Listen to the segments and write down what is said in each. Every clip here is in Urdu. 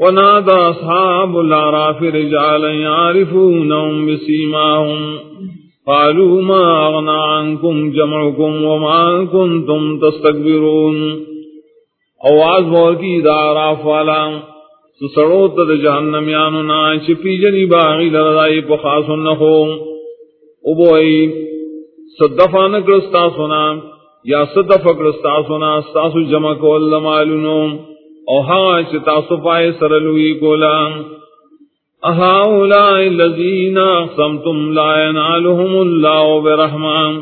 ونادى أصحاب العراف رجالا يعرفونهم بسيماهم. قالوا ما أغنى عنكم جمعكم وما كنتم تستكبرون. آواز بور کی داراف والا. سڑو تد جہنم یانو نا چپی جنی باغی لردائی پخاس نخو. ابوئی صدفا نکرستا سنا یا صدفا کرستا سنا ستاسو جمع کو اللہ معلومو او ہاں چتاسو پائے سرلوی کولا اہاؤلائی الذین اقسمتم لا ینالهم اللہ برحمان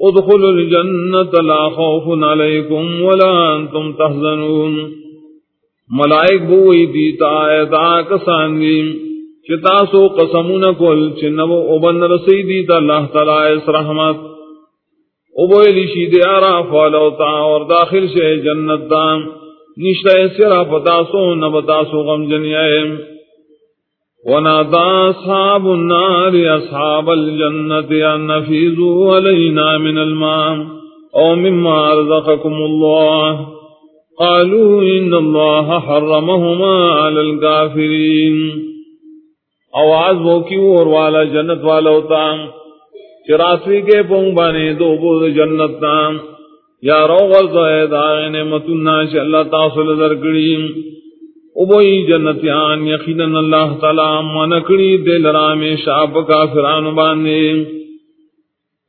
ادخلوا الجنة لا خوف عليكم ولا انتم تحزنون. ملائک بوئی دیتا ایتا کسان دیم چتا سو قسمون کل چنو ابن رسی دیتا اللہ تعالی اس رحمت. ابوئی لشی دیارا فالوتا اور داخل شے جنت دام نشتہ سرا پتاسو نبتاسو غم جنیائم ونادى أصحاب النار أصحاب الجنة أن نفيذوا علينا من الماء أو مما أرزقكم الله۔ قالوا إن الله حرمهما على الكافرين۔ آواز وہ کی اور والا جنت والا ہوتا۔ چراسوی کے پونگ بانے دو بود جنت نام یا رو غرض ہے دائن متنا اللہ تاصل درگڑیم ابوئی جنتیان، یقینا اللہ تعالی منکڑی دل رام شاپ کا فران باندے.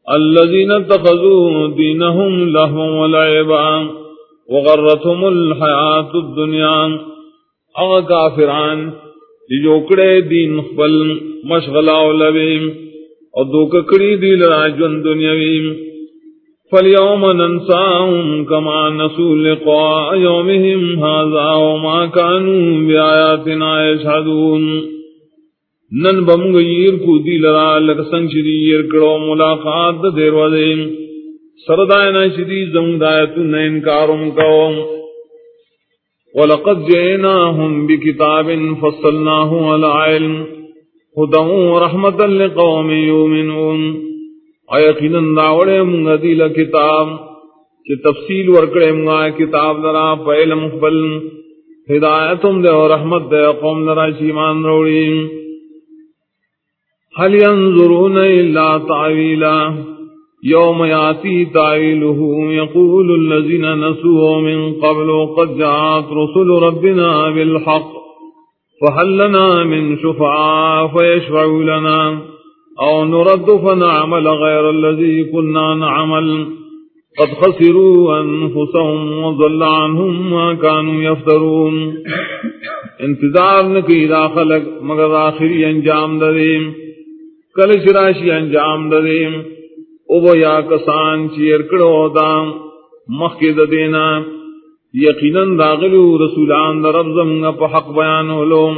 الذين اتخذوا دينهم لهوا ولعبا وغرتهم الحياة الدنيا اغا کافران جوکڑے دین خپل مشغلہ و لبیم اور دو ککڑی دی لراجون دنیاویم. فاليوم ننساهم كما نسوا لقاء يومهم هذا وما كانوا بآياتنا يشهدون نن بم کو دی لرا لک سنگ شری کڑو ملاقات دیر ودیم. سردائنا شری زم نہ انکارم کو ولقد جئناهم بكتاب فصلناه على علم. هدى ورحمة لقوم يؤمنون یقینا داوڑے منگا دیل کتاب کہ تفصیل ورکڑے منگا کتاب درا پہل مقبل ہدایتم دے اور رحمت دے، قوم درا شیمان روڑی۔ هل ينظرون إلا تعويلا يوم يأتي تعويله يقول الذين نسوه من قبل، قد جاءت رسل ربنا بالحق، فهل لنا من شفعاء فيشفعوا لنا۔ او نرد فنعمل غير الذي كنا نعمل. قد خسروا انفسهم وضل عنهم ما كانوا يفترون. انتظار نکی دا خلق مگر آخری انجام ددیم کل شراشی انجام ددیم او با یا کسان چیر کڑو دا مخی دینا یقینا داغلو رسولان در رب پا حق بیانو لوم.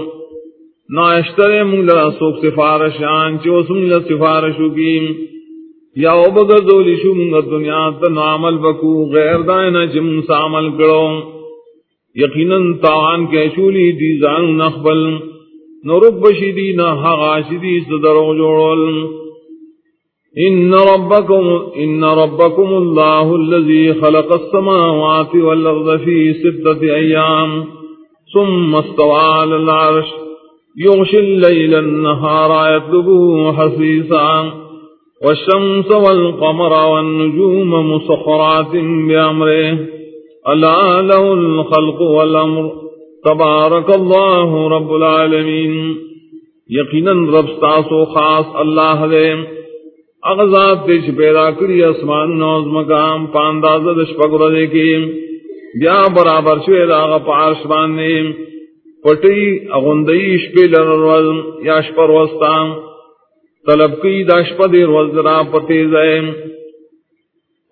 نا اشترے منگ لرا سوک سفارشان چو سنگ لرا سفارشو کی یا او بگر دولی شو منگ دنیا تن عمل بکو، غیر دائنا چی منگ سامل کرو۔ یقینا تاوان کے شولی دی زانو نخبل۔ نرک بشی دی نا حقاشی دی صدرو جوڑل۔ ان ربکم ان ربکم اللہ الذي خلق السماوات والارض في ستة ایام۔ ثم استوى على العرش۔ يغشي الليل النهار يطلبه حسيسا والشمس والقمر والنجوم مسخرات بأمره. ألا له الخلق والأمر. تبارك الله رب العالمين. یقینا رب ستاسو خاص اللہ دے. اغزاد تیش پیدا کری اسمان نوز مقام پانداز دشپک رضے کی. بیا برابر شوید آغا پارش باندے پٹی اغندئی شپی لرول یا شپر وستان طلب کی دا شپا دیر وزرا پتی زیم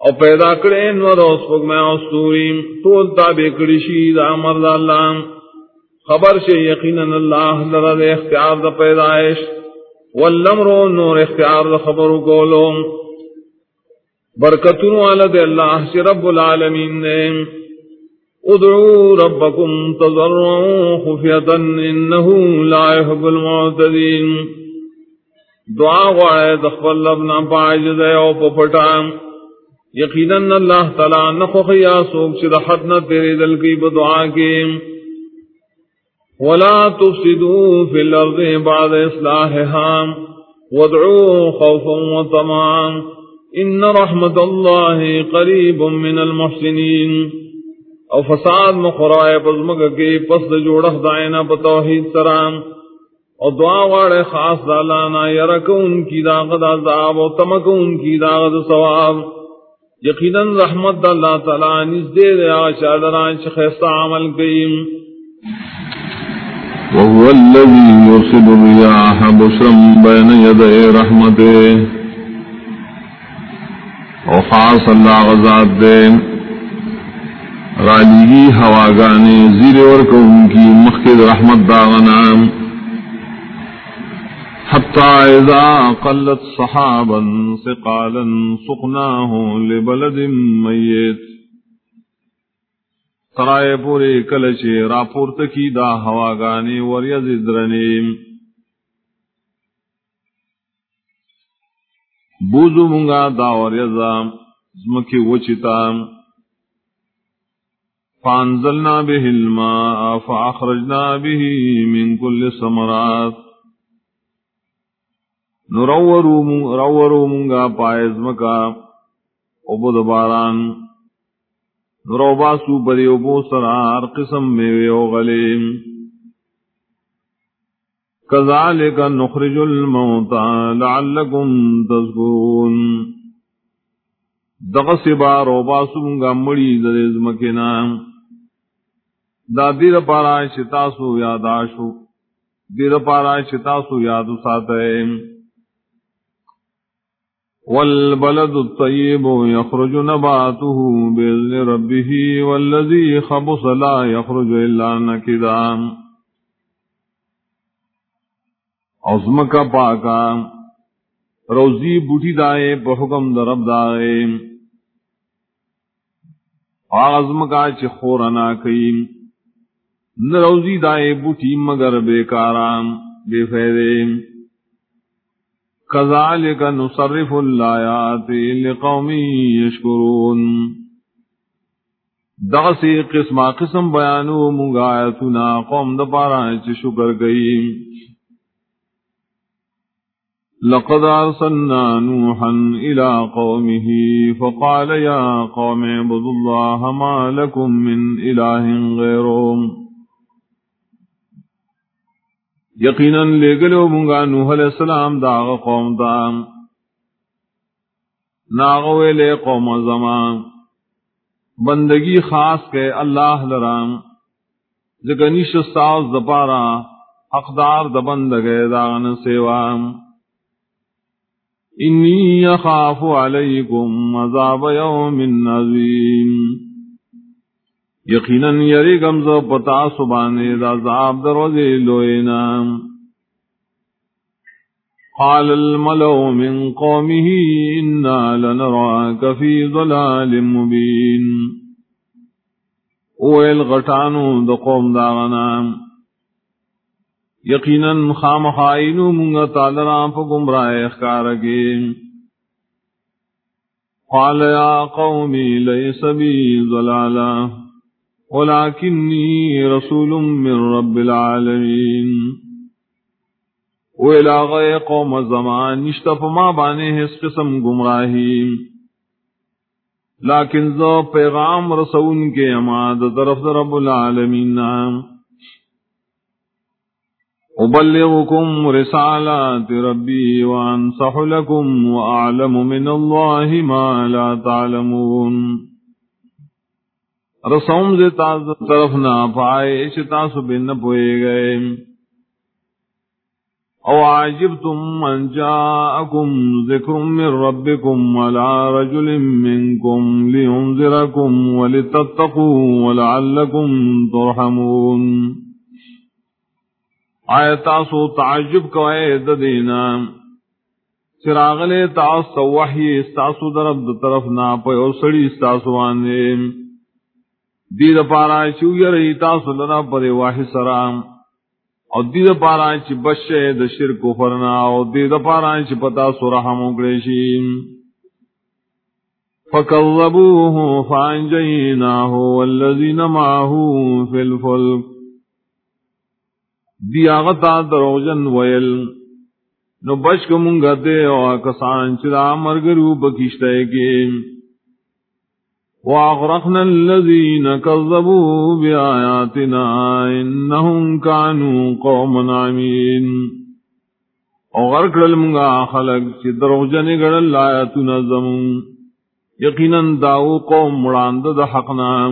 او پیدا کرے انور اس پک میں استوریم طول تابع کرشی دا مرد اللہ خبر سے یقینا اللہ لرد اختیار دا پیدائش واللمر نور اختیار دا خبر گولو برکتن والد اللہ سے رب العالمین نے ادعوا ربكم تضرعوا خفية إنه لا يحب المعتدين دعا غوائے دخل لبنا پاعج دے او پپٹا۔ یقینا اللہ تعالی نخو خیا سوک چھ نہ تیرے دل کی بدعا کی۔ ولا تفسدوا في الأرض بعد إصلاحها وادعوا خوفا وطمعا إن رحمة الله قريب من المحسنين او فساد مخرائے پزمک کے پس جوڑخ دائنا بتوحید سرام او دعا واڑے خاص دالانا یرک ان کی داغد عذاب او تمک ان کی داغد ثواب. یقینا رحمت اللہ تعالی نس دے دے آشا دران شخص عمل قیم وهو الذي يرسل الرياح بشرا بين يدي رحمته. وخاص الله غزاد دين رالیگی ہوا گانے زیر اور ان کی مخد رحمت داغنا حتی اذا قلت صحابا سقالا سقناه لبلد میت. سرائے پورے کلچے راپورت کی دا ہوا گانے وریز درنیم. بوزو منگا دا وریزا، زمکی وچتا فانزلنا به الماء فأخرجنا به من كل سمرات نرورو منگا پائز مکا عبد باران نرو باسو بری عبو سرار قسم میں غلیم. كذلك نخرج الموتى لعلكم تذكرون دغس بار و باسو منگا مڑی درز مکینام دا دیر پارا شتاسو یاداشو دیر پارا شتاسو یادو ساتھے والبلد الطيب يخرج نباته بإذن ربه والذي خبص لا يخرج إلا نكدا. عظمك پاکا روزی بوٹی دائے بحکم درب دائے. آغزم کا چخورنا کئیم نروزی دائے بوٹی مگر بے کارام بے فیدے کذالک نصرف اللایات لقومی یشکرون۔ دغسی قسم قسم بیانو منگایتنا قوم دپارا چ شکر گئی۔ لقد ارسلنا نوحا الى قومه فقال يا قوم اعبدوا الله ما لكم من اله غيره۔ یقیناً لے گلو منگا نوح علیہ السلام داغ قوم دام ناغوے لے قوم زمان. بندگی خاص کے اللہ لرام. زگنیش ساز دپارا حقدار دبندگے داغن سیوام انی اخاف علیکم عذاب یوم عظیم یقیناً یری گمز پتا سبانے دا عذاب دروازے لوئنا قال الملو من قومه إنا لنراك في ضلال مبين. اویل غٹانو دا قوم داغنا یقیناً خام خائنو منگا تالران پا گمراہ اخکارکی قال یا قومی لیس بی ضلالا. ولكني رسول من رب العالمين. ویلا غی قوم زمان نشتف ما بانے اس قسم گمراہی. لیکن زو پیغام رسول کے اماد طرف رب العالمین. ابلغكم رسالات ربي وانصح لكم واعلم من الله ما لا تعلمون. رسوم سے تاز طرف نہ پائے تاس بن پوئے گئے۔ او عجبتم ان جاءكم ذكر من ربكم على رجل منكم لينذركم ولتتقوا ولعلكم ترحمون۔ آیا تاسو تعجب کوئے ددینا چراغلے تاسو وحی استاسو درب طرف نہ پے او سڑی استاسو آنے۔ دید پارا چو یری تاسو لنا پر واحد سرام. او دید پارا چی بشے د شرک فرنا. او دید پارا چی پتا سو رحم فکذبوه فانجیناه والذین معه فی الفلک. دی آغتا دروجن ویل. نو بچ کو منگا دے او کسان چرا مرگرو بکشتے کے. وأغرقنا الذين كذبوا بآياتنا إنهم كانوا قوما عمين. وغرق للمغا خلق چی دروغ جنی گڑل آیاتنا زمون. یقیناً داو قوم مراند دا حقنا